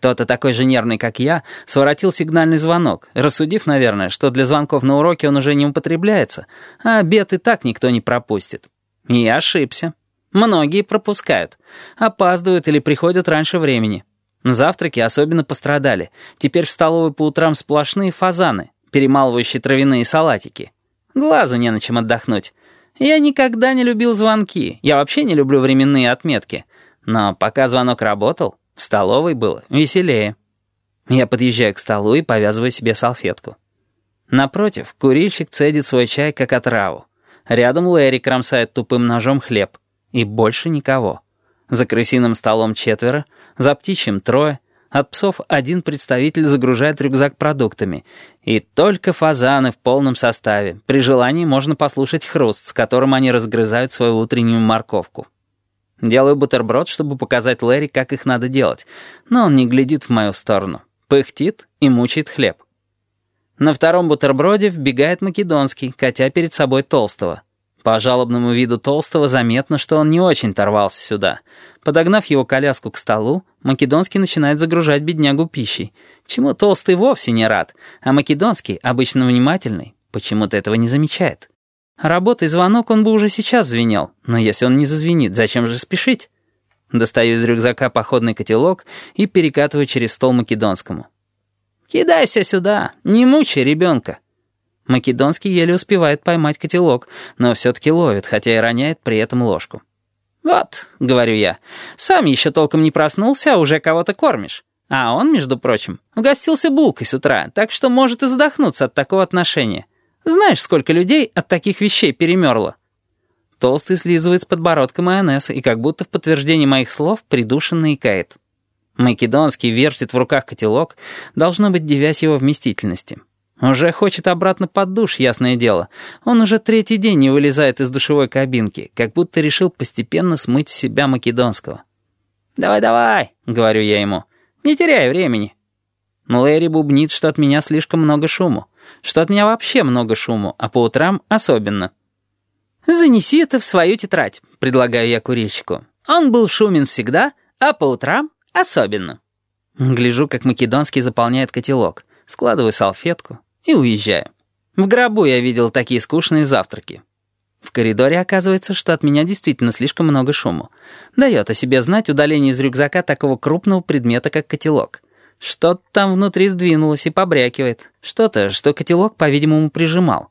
Кто-то такой же нервный, как я, своротил сигнальный звонок, рассудив, наверное, что для звонков на уроке он уже не употребляется, а обед и так никто не пропустит. И ошибся. Многие пропускают, опаздывают или приходят раньше времени. Завтраки особенно пострадали. Теперь в столовой по утрам сплошные фазаны, перемалывающие травяные салатики. Глазу не на чем отдохнуть. Я никогда не любил звонки, я вообще не люблю временные отметки. Но пока звонок работал, в столовой было веселее. Я подъезжаю к столу и повязываю себе салфетку. Напротив, курильщик цедит свой чай, как отраву. Рядом Лэри кромсает тупым ножом хлеб. И больше никого. За крысиным столом четверо, за птичьим трое, от псов один представитель загружает рюкзак продуктами. И только фазаны в полном составе. При желании можно послушать хруст, с которым они разгрызают свою утреннюю морковку. Делаю бутерброд, чтобы показать Лэри, как их надо делать, но он не глядит в мою сторону. Пыхтит и мучает хлеб. На втором бутерброде вбегает Македонский, катя перед собой Толстого. По жалобному виду Толстого заметно, что он не очень торвался сюда. Подогнав его коляску к столу, Македонский начинает загружать беднягу пищей, чему Толстый вовсе не рад, а Македонский, обычно внимательный, почему-то этого не замечает. Работай звонок, он бы уже сейчас звенел. Но если он не зазвенит, зачем же спешить? Достаю из рюкзака походный котелок и перекатываю через стол Македонскому. «Кидай все сюда, не мучай ребенка». Македонский еле успевает поймать котелок, но все-таки ловит, хотя и роняет при этом ложку. «Вот», — говорю я, — «сам еще толком не проснулся, а уже кого-то кормишь. А он, между прочим, угостился булкой с утра, так что может и задохнуться от такого отношения. Знаешь, сколько людей от таких вещей перемерло?» Толстый слизывает с подбородка майонез и как будто в подтверждение моих слов придушенно икает. Македонский вертит в руках котелок, должно быть, девясь его вместительности. Уже хочет обратно под душ, ясное дело. Он уже третий день не вылезает из душевой кабинки, как будто решил постепенно смыть с себя Македонского. «Давай-давай», — говорю я ему, — «не теряй времени». Лэри бубнит, что от меня слишком много шуму, что от меня вообще много шуму, а по утрам особенно. «Занеси это в свою тетрадь», — предлагаю я курильщику. «Он был шумен всегда, а по утрам особенно». Гляжу, как Македонский заполняет котелок, складываю салфетку и уезжаю. В гробу я видел такие скучные завтраки. В коридоре оказывается, что от меня действительно слишком много шуму. Дает о себе знать удаление из рюкзака такого крупного предмета, как котелок. Что-то там внутри сдвинулось и побрякивает. Что-то, что котелок, по-видимому, прижимал.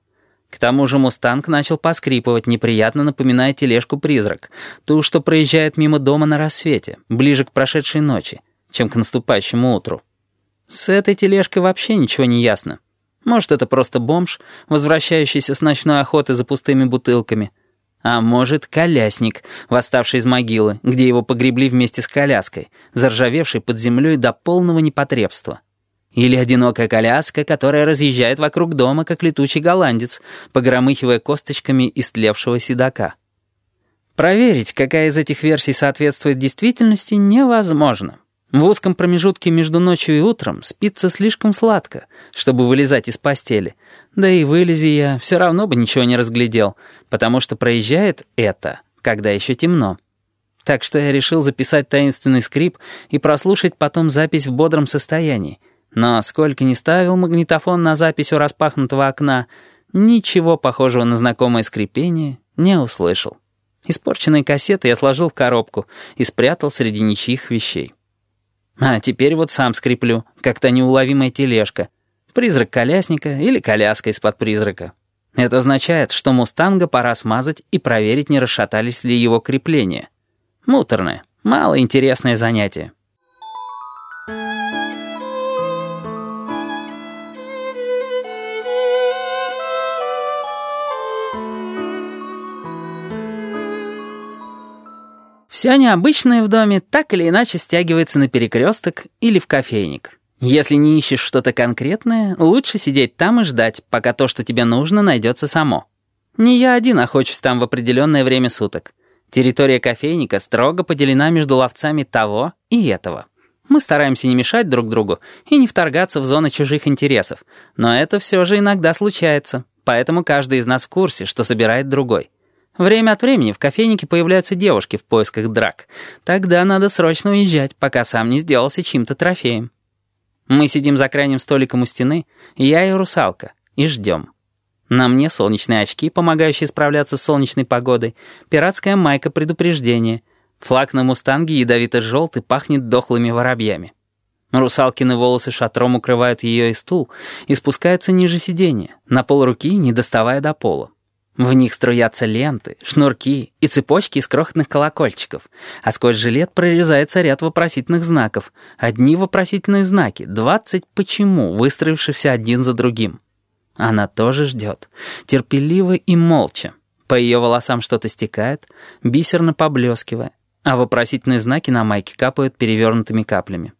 К тому же «Мустанг» начал поскрипывать, неприятно напоминая тележку-призрак, ту, что проезжает мимо дома на рассвете, ближе к прошедшей ночи, чем к наступающему утру. С этой тележкой вообще ничего не ясно. Может, это просто бомж, возвращающийся с ночной охоты за пустыми бутылками. А может, колясник, восставший из могилы, где его погребли вместе с коляской, заржавевшей под землей до полного непотребства. Или одинокая коляска, которая разъезжает вокруг дома, как летучий голландец, погромыхивая косточками истлевшего седока. Проверить, какая из этих версий соответствует действительности, невозможно. В узком промежутке между ночью и утром спится слишком сладко, чтобы вылезать из постели. Да и вылези я, все равно бы ничего не разглядел, потому что проезжает это, когда еще темно. Так что я решил записать таинственный скрип и прослушать потом запись в бодром состоянии. Но сколько ни ставил магнитофон на запись у распахнутого окна, ничего похожего на знакомое скрипение не услышал. Испорченные кассеты я сложил в коробку и спрятал среди ничьих вещей. А теперь вот сам скреплю, как-то неуловимая тележка. Призрак колясника или коляска из-под призрака. Это означает, что «Мустанга» пора смазать и проверить, не расшатались ли его крепления. Муторное, малоинтересное занятие. Все необычное в доме так или иначе стягивается на перекресток или в кофейник. Если не ищешь что-то конкретное, лучше сидеть там и ждать, пока то, что тебе нужно, найдется само. Не я один охочусь там в определенное время суток. Территория кофейника строго поделена между ловцами того и этого. Мы стараемся не мешать друг другу и не вторгаться в зоны чужих интересов, но это все же иногда случается, поэтому каждый из нас в курсе, что собирает другой. Время от времени в кофейнике появляются девушки в поисках драк. Тогда надо срочно уезжать, пока сам не сделался чьим-то трофеем. Мы сидим за крайним столиком у стены, я и русалка, и ждем. На мне солнечные очки, помогающие справляться с солнечной погодой, пиратская майка предупреждения, флаг на мустанге ядовито-желтый пахнет дохлыми воробьями. Русалкины волосы шатром укрывают ее и стул и спускаются ниже сиденья, на пол руки, не доставая до пола. В них струятся ленты, шнурки и цепочки из крохотных колокольчиков, а сквозь жилет прорезается ряд вопросительных знаков. Одни вопросительные знаки, двадцать «почему», выстроившихся один за другим. Она тоже ждет, терпеливо и молча. По ее волосам что-то стекает, бисерно поблескивая, а вопросительные знаки на майке капают перевернутыми каплями.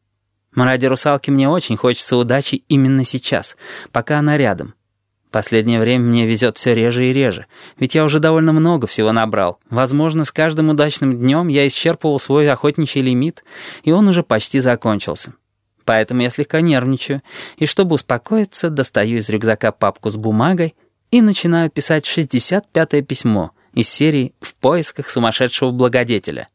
Ради русалки мне очень хочется удачи именно сейчас, пока она рядом. Последнее время мне везет все реже и реже, ведь я уже довольно много всего набрал. Возможно, с каждым удачным днем я исчерпывал свой охотничий лимит, и он уже почти закончился. Поэтому я слегка нервничаю, и чтобы успокоиться, достаю из рюкзака папку с бумагой и начинаю писать 65-е письмо из серии «В поисках сумасшедшего благодетеля».